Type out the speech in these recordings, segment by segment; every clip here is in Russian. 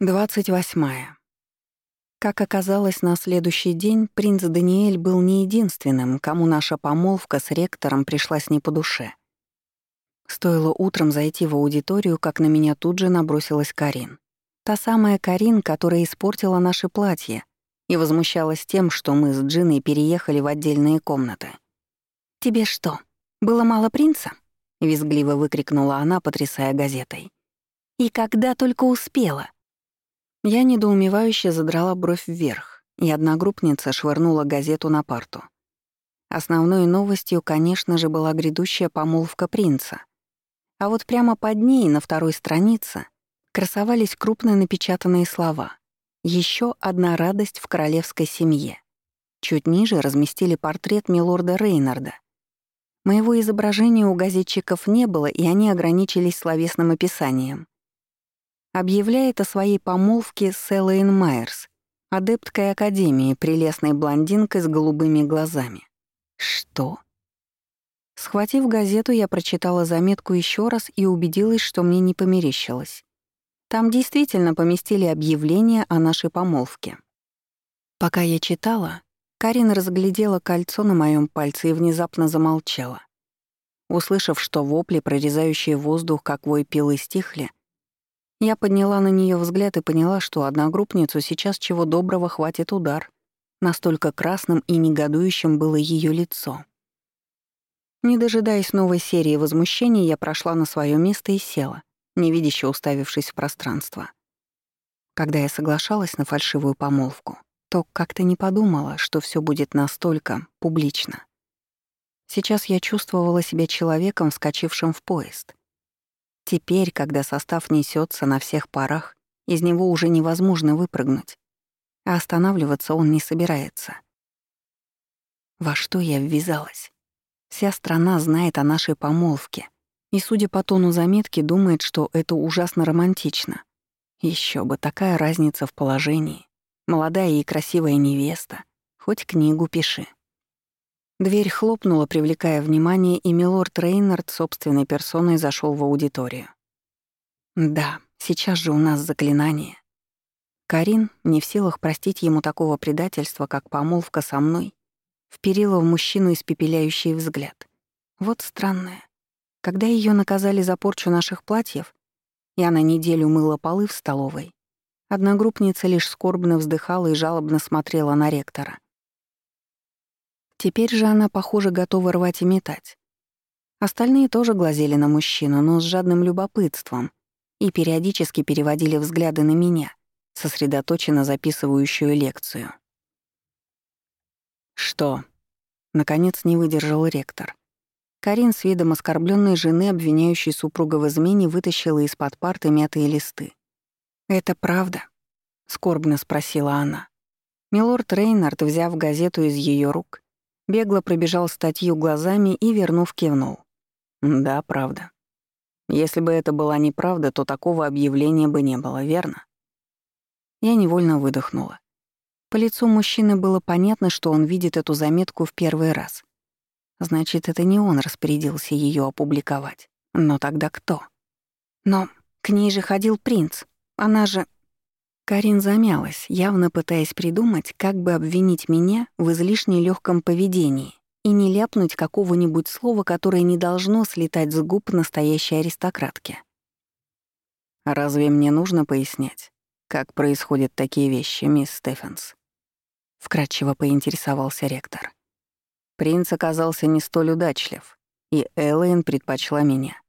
28. Как оказалось, на следующий день принц Даниэль был не единственным, кому наша помолвка с ректором пришлась не по душе. Стоило утром зайти в аудиторию, как на меня тут же набросилась Карин. Та самая Карин, которая испортила наши платья и возмущалась тем, что мы с Джиной переехали в отдельные комнаты. «Тебе что, было мало принца?» — визгливо выкрикнула она, потрясая газетой. «И когда только успела!» Я недоумевающе задрала бровь вверх, и одногруппница швырнула газету на парту. Основной новостью, конечно же, была грядущая помолвка принца. А вот прямо под ней, на второй странице, красовались крупно напечатанные слова. Еще одна радость в королевской семье». Чуть ниже разместили портрет милорда Рейнарда. Моего изображения у газетчиков не было, и они ограничились словесным описанием — объявляет о своей помолвке с Элэйн Майерс, адепткой Академии, прелестной блондинкой с голубыми глазами. Что? Схватив газету, я прочитала заметку еще раз и убедилась, что мне не померещилось. Там действительно поместили объявление о нашей помолвке. Пока я читала, Карин разглядела кольцо на моем пальце и внезапно замолчала. Услышав, что вопли, прорезающие воздух, как вой пилы, стихли, я подняла на нее взгляд и поняла, что одногруппницу сейчас чего доброго хватит удар. Настолько красным и негодующим было ее лицо. Не дожидаясь новой серии возмущений, я прошла на свое место и села, невидяще уставившись в пространство. Когда я соглашалась на фальшивую помолвку, то как-то не подумала, что все будет настолько публично. Сейчас я чувствовала себя человеком, вскочившим в поезд. Теперь, когда состав несется на всех парах, из него уже невозможно выпрыгнуть, а останавливаться он не собирается. Во что я ввязалась? Вся страна знает о нашей помолвке, и, судя по тону заметки, думает, что это ужасно романтично. Еще бы, такая разница в положении. Молодая и красивая невеста. Хоть книгу пиши. Дверь хлопнула, привлекая внимание, и милорд Рейнард собственной персоной зашел в аудиторию. «Да, сейчас же у нас заклинание». Карин, не в силах простить ему такого предательства, как помолвка со мной, вперила в мужчину испепеляющий взгляд. Вот странное. Когда ее наказали за порчу наших платьев, я на неделю мыла полы в столовой, одногруппница лишь скорбно вздыхала и жалобно смотрела на ректора — Теперь же она, похоже, готова рвать и метать. Остальные тоже глазели на мужчину, но с жадным любопытством, и периодически переводили взгляды на меня, сосредоточенно записывающую лекцию. «Что?» — наконец не выдержал ректор. Карин с видом оскорбленной жены, обвиняющей супруга в измене, вытащила из-под парты мятые листы. «Это правда?» — скорбно спросила она. Милорд Рейнард, взяв газету из ее рук, Бегло пробежал статью глазами и, вернув, кивнул. «Да, правда. Если бы это была неправда, то такого объявления бы не было, верно?» Я невольно выдохнула. По лицу мужчины было понятно, что он видит эту заметку в первый раз. Значит, это не он распорядился ее опубликовать. Но тогда кто? Но к ней же ходил принц. Она же... Карин замялась, явно пытаясь придумать, как бы обвинить меня в излишне легком поведении и не ляпнуть какого-нибудь слова, которое не должно слетать с губ настоящей аристократки. «Разве мне нужно пояснять, как происходят такие вещи, мисс Стефенс?» Вкратчиво поинтересовался ректор. Принц оказался не столь удачлив, и Эллен предпочла меня.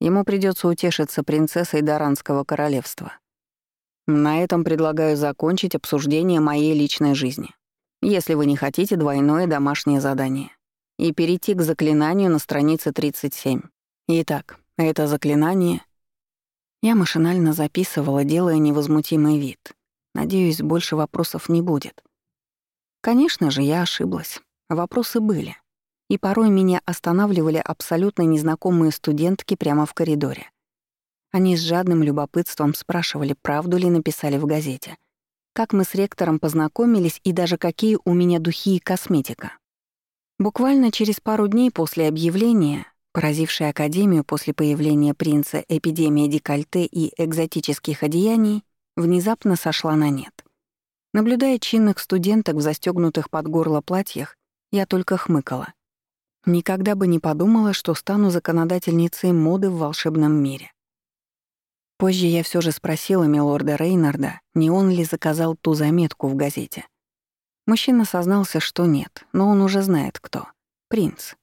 Ему придется утешиться принцессой Даранского королевства — на этом предлагаю закончить обсуждение моей личной жизни, если вы не хотите двойное домашнее задание, и перейти к заклинанию на странице 37. Итак, это заклинание... Я машинально записывала, делая невозмутимый вид. Надеюсь, больше вопросов не будет. Конечно же, я ошиблась. Вопросы были. И порой меня останавливали абсолютно незнакомые студентки прямо в коридоре. Они с жадным любопытством спрашивали, правду ли написали в газете, как мы с ректором познакомились и даже какие у меня духи и косметика. Буквально через пару дней после объявления, поразившей Академию после появления принца эпидемия декольте и экзотических одеяний, внезапно сошла на нет. Наблюдая чинных студенток в застегнутых под горло платьях, я только хмыкала. Никогда бы не подумала, что стану законодательницей моды в волшебном мире. Позже я все же спросила милорда Рейнарда, не он ли заказал ту заметку в газете. Мужчина сознался, что нет, но он уже знает, кто. Принц.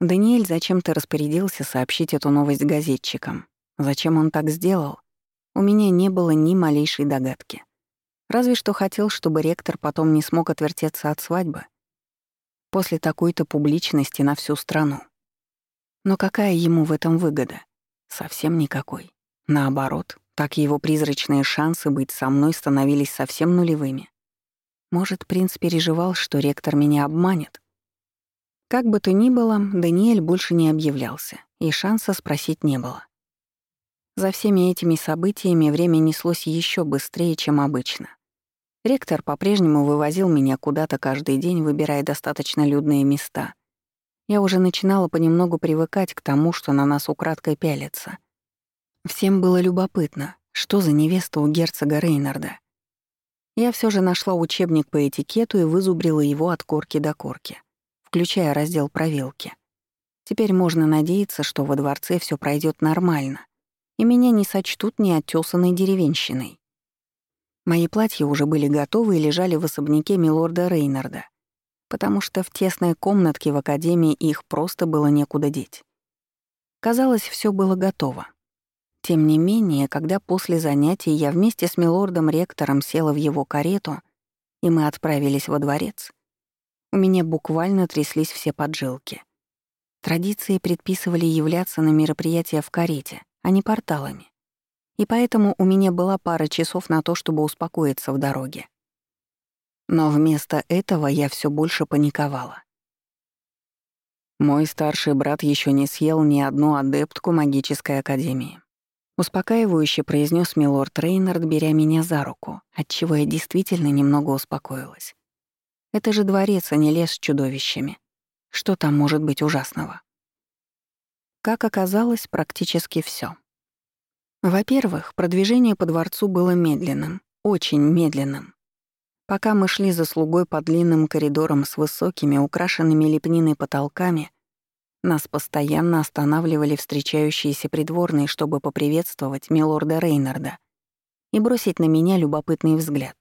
Даниэль зачем-то распорядился сообщить эту новость газетчикам. Зачем он так сделал? У меня не было ни малейшей догадки. Разве что хотел, чтобы ректор потом не смог отвертеться от свадьбы. После такой-то публичности на всю страну. Но какая ему в этом выгода? Совсем никакой. Наоборот, так его призрачные шансы быть со мной становились совсем нулевыми. Может, принц переживал, что ректор меня обманет? Как бы то ни было, Даниэль больше не объявлялся, и шанса спросить не было. За всеми этими событиями время неслось еще быстрее, чем обычно. Ректор по-прежнему вывозил меня куда-то каждый день, выбирая достаточно людные места. Я уже начинала понемногу привыкать к тому, что на нас украдкой пялится. Всем было любопытно, что за невеста у герцога Рейнарда. Я все же нашла учебник по этикету и вызубрила его от корки до корки, включая раздел про вилки. Теперь можно надеяться, что во дворце все пройдет нормально, и меня не сочтут неотёсанной деревенщиной. Мои платья уже были готовы и лежали в особняке милорда Рейнарда, потому что в тесной комнатке в академии их просто было некуда деть. Казалось, все было готово. Тем не менее, когда после занятий я вместе с милордом-ректором села в его карету, и мы отправились во дворец, у меня буквально тряслись все поджилки. Традиции предписывали являться на мероприятия в карете, а не порталами и поэтому у меня была пара часов на то, чтобы успокоиться в дороге. Но вместо этого я все больше паниковала. Мой старший брат еще не съел ни одну адептку магической академии. Успокаивающе произнес милорд Рейнард, беря меня за руку, отчего я действительно немного успокоилась. Это же дворец, а не лес с чудовищами. Что там может быть ужасного? Как оказалось, практически все. Во-первых, продвижение по дворцу было медленным, очень медленным. Пока мы шли за слугой по длинным коридорам с высокими, украшенными лепниной потолками, нас постоянно останавливали встречающиеся придворные, чтобы поприветствовать милорда Рейнарда и бросить на меня любопытный взгляд.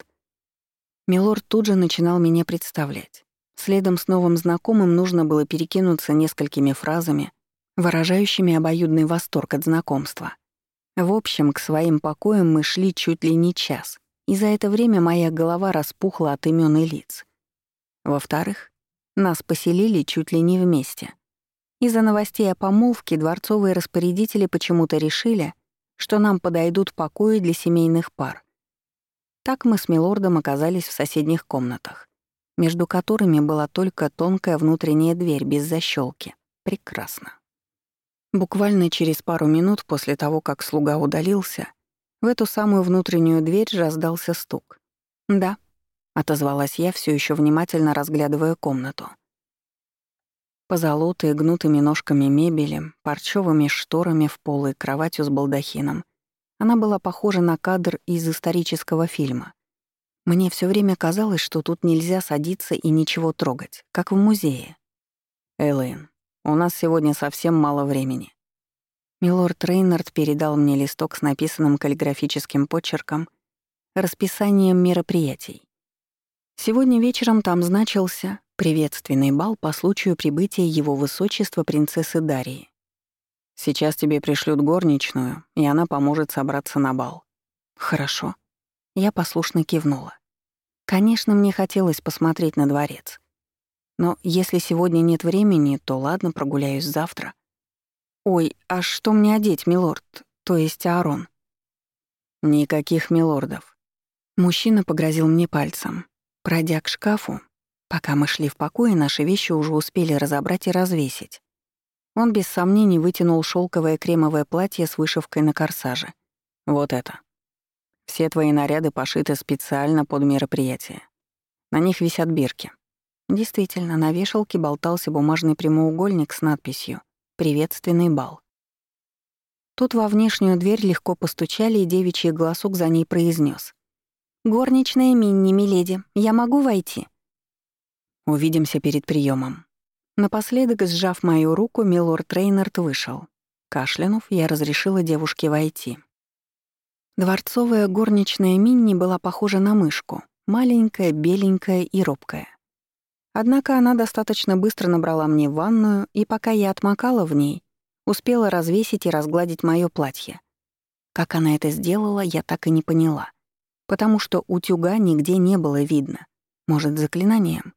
Милорд тут же начинал меня представлять. Следом с новым знакомым нужно было перекинуться несколькими фразами, выражающими обоюдный восторг от знакомства. В общем, к своим покоям мы шли чуть ли не час, и за это время моя голова распухла от имен и лиц. Во-вторых, нас поселили чуть ли не вместе. Из-за новостей о помолвке дворцовые распорядители почему-то решили, что нам подойдут покои для семейных пар. Так мы с милордом оказались в соседних комнатах, между которыми была только тонкая внутренняя дверь без защелки. Прекрасно. Буквально через пару минут после того, как слуга удалился, в эту самую внутреннюю дверь раздался стук. «Да», — отозвалась я, все еще внимательно разглядывая комнату. Позолотые гнутыми ножками мебели, парчевыми шторами в пол и кроватью с балдахином. Она была похожа на кадр из исторического фильма. Мне все время казалось, что тут нельзя садиться и ничего трогать, как в музее. Элэйн, у нас сегодня совсем мало времени». Милорд Рейнард передал мне листок с написанным каллиграфическим почерком расписанием мероприятий. Сегодня вечером там значился приветственный бал по случаю прибытия его высочества принцессы Дарии. Сейчас тебе пришлют горничную, и она поможет собраться на бал. Хорошо. Я послушно кивнула. Конечно, мне хотелось посмотреть на дворец. Но если сегодня нет времени, то ладно, прогуляюсь завтра. Ой, а что мне одеть, милорд? То есть Аарон? Никаких милордов. Мужчина погрозил мне пальцем. Пройдя к шкафу, пока мы шли в покое, наши вещи уже успели разобрать и развесить. Он без сомнений вытянул шелковое кремовое платье с вышивкой на корсаже. Вот это. Все твои наряды пошиты специально под мероприятие. На них висят бирки. Действительно, на вешалке болтался бумажный прямоугольник с надписью «Приветственный бал». Тут во внешнюю дверь легко постучали, и девичий голосок за ней произнес: «Горничная Минни, миледи, я могу войти?» «Увидимся перед приемом. Напоследок, сжав мою руку, милорд Рейнард вышел. Кашлянув, я разрешила девушке войти. Дворцовая горничная Минни была похожа на мышку, маленькая, беленькая и робкая. Однако она достаточно быстро набрала мне ванную, и пока я отмокала в ней, успела развесить и разгладить моё платье. Как она это сделала, я так и не поняла, потому что утюга нигде не было видно. Может, заклинанием?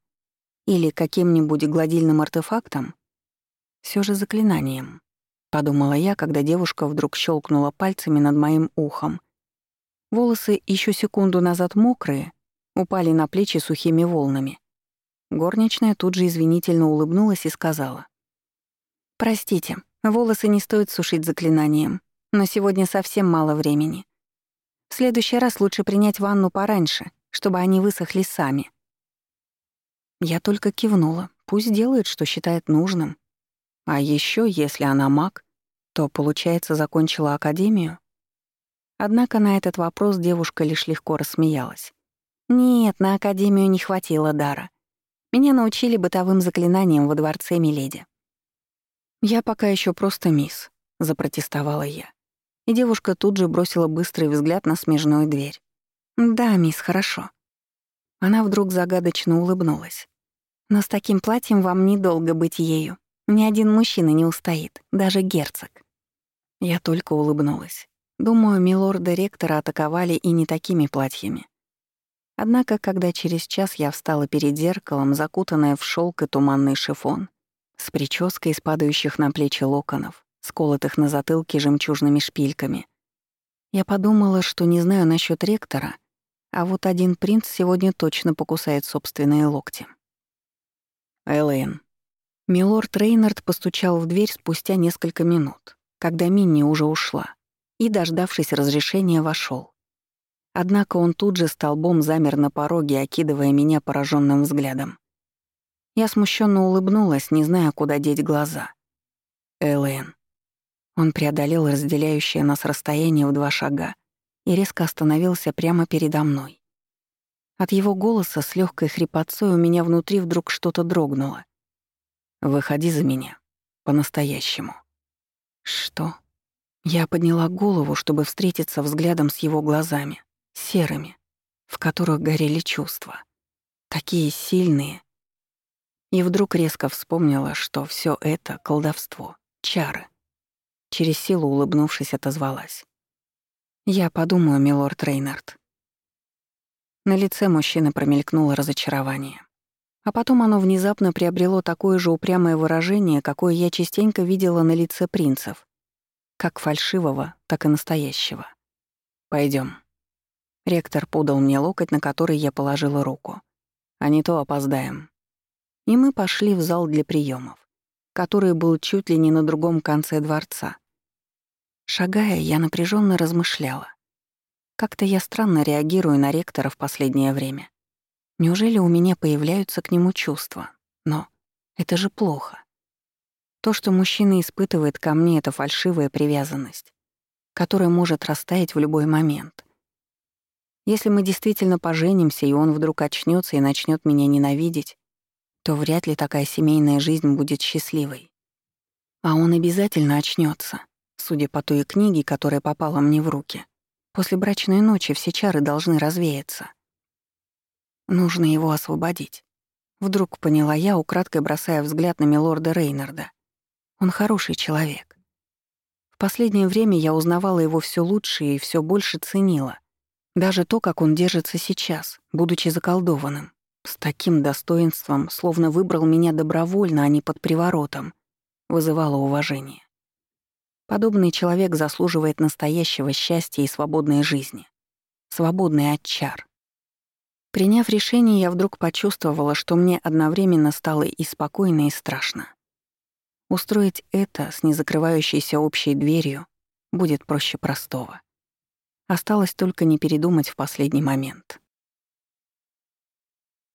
Или каким-нибудь гладильным артефактом? Все же заклинанием, подумала я, когда девушка вдруг щелкнула пальцами над моим ухом. Волосы, еще секунду назад мокрые, упали на плечи сухими волнами. Горничная тут же извинительно улыбнулась и сказала. «Простите, волосы не стоит сушить заклинанием, но сегодня совсем мало времени. В следующий раз лучше принять ванну пораньше, чтобы они высохли сами». Я только кивнула. Пусть делает, что считает нужным. А еще, если она маг, то, получается, закончила академию? Однако на этот вопрос девушка лишь легко рассмеялась. «Нет, на академию не хватило дара. Меня научили бытовым заклинаниям во дворце Миледи. «Я пока еще просто мисс», — запротестовала я. И девушка тут же бросила быстрый взгляд на смежную дверь. «Да, мисс, хорошо». Она вдруг загадочно улыбнулась. «Но с таким платьем вам недолго быть ею. Ни один мужчина не устоит, даже герцог». Я только улыбнулась. Думаю, милорда-ректора атаковали и не такими платьями. Однако, когда через час я встала перед зеркалом, закутанная в шелк и туманный шифон, с прической из падающих на плечи локонов, сколотых на затылке жемчужными шпильками, я подумала, что не знаю насчет ректора, а вот один принц сегодня точно покусает собственные локти. Элэйн. Милорд Рейнард постучал в дверь спустя несколько минут, когда Минни уже ушла, и, дождавшись разрешения, вошел. Однако он тут же столбом замер на пороге, окидывая меня пораженным взглядом. Я смущенно улыбнулась, не зная, куда деть глаза. Элэйн. Он преодолел разделяющее нас расстояние в два шага и резко остановился прямо передо мной. От его голоса с легкой хрипотцой у меня внутри вдруг что-то дрогнуло. «Выходи за меня. По-настоящему». «Что?» Я подняла голову, чтобы встретиться взглядом с его глазами серыми, в которых горели чувства. Такие сильные. И вдруг резко вспомнила, что все это — колдовство, чары. Через силу улыбнувшись, отозвалась. «Я подумаю, милорд Рейнард». На лице мужчины промелькнуло разочарование. А потом оно внезапно приобрело такое же упрямое выражение, какое я частенько видела на лице принцев. Как фальшивого, так и настоящего. Пойдем. Ректор подал мне локоть, на который я положила руку. А не то опоздаем. И мы пошли в зал для приемов, который был чуть ли не на другом конце дворца. Шагая, я напряженно размышляла. Как-то я странно реагирую на ректора в последнее время. Неужели у меня появляются к нему чувства? Но это же плохо. То, что мужчина испытывает ко мне, — это фальшивая привязанность, которая может растаять в любой момент. Если мы действительно поженимся, и он вдруг очнется и начнет меня ненавидеть, то вряд ли такая семейная жизнь будет счастливой. А он обязательно очнется, судя по той книге, которая попала мне в руки. После брачной ночи все чары должны развеяться. Нужно его освободить. Вдруг поняла я, украдкой бросая взгляд на милорда Рейнарда. Он хороший человек. В последнее время я узнавала его все лучше и все больше ценила. Даже то, как он держится сейчас, будучи заколдованным, с таким достоинством, словно выбрал меня добровольно, а не под приворотом, вызывало уважение. Подобный человек заслуживает настоящего счастья и свободной жизни. Свободный от чар. Приняв решение, я вдруг почувствовала, что мне одновременно стало и спокойно, и страшно. Устроить это с незакрывающейся общей дверью будет проще простого. Осталось только не передумать в последний момент.